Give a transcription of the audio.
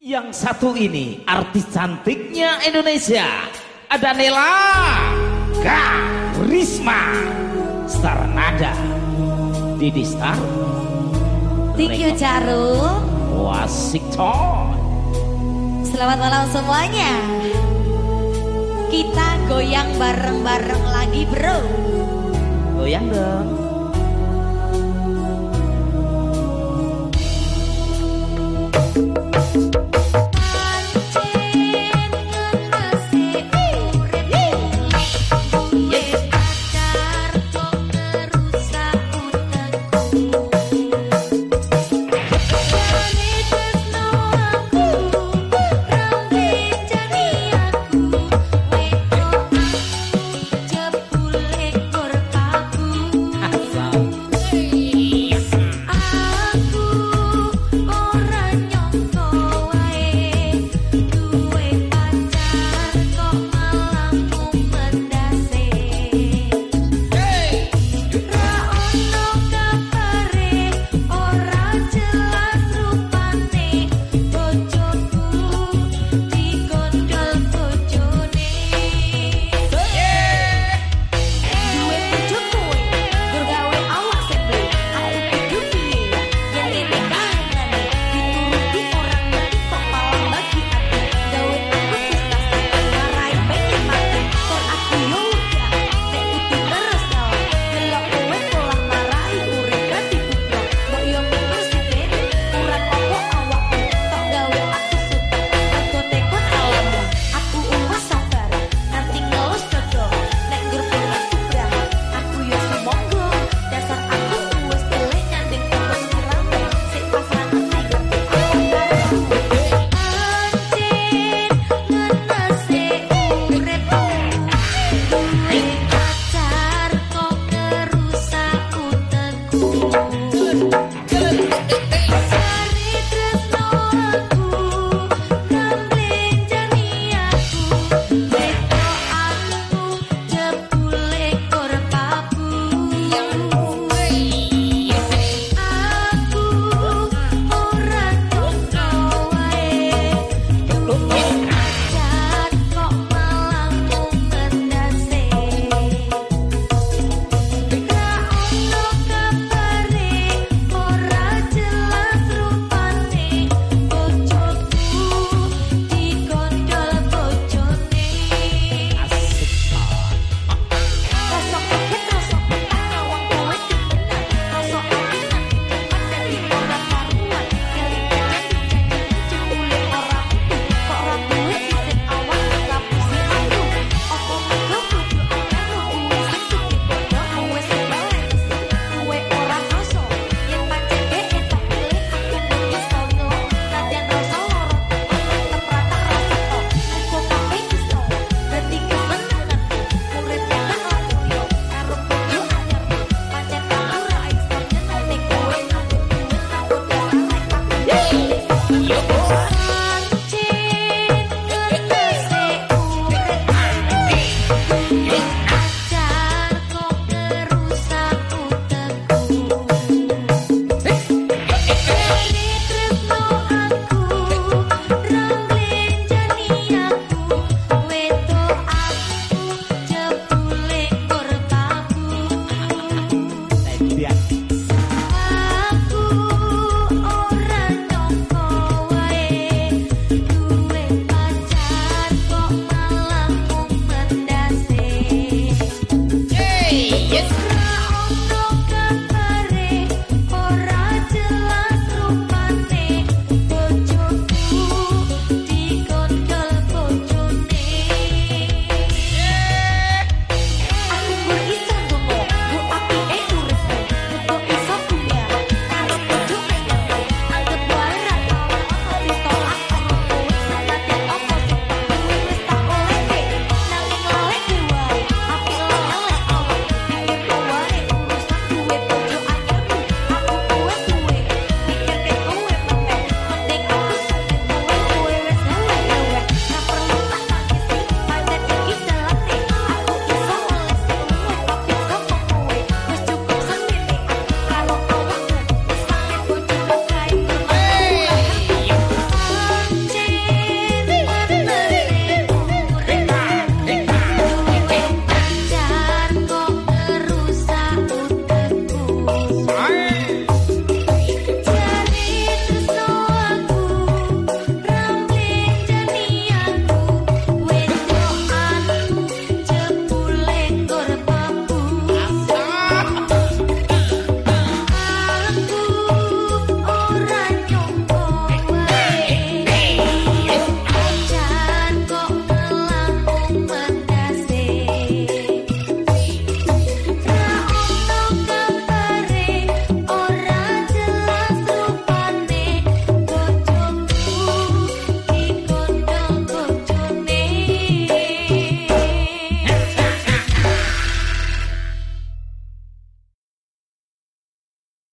Yang satu ini artis cantiknya Indonesia. Ada Nela Karisma Star Nada. Didi Star. Thank you Jarum Washington Selamat malam semuanya. Kita goyang bareng-bareng lagi bro. Goyang dong.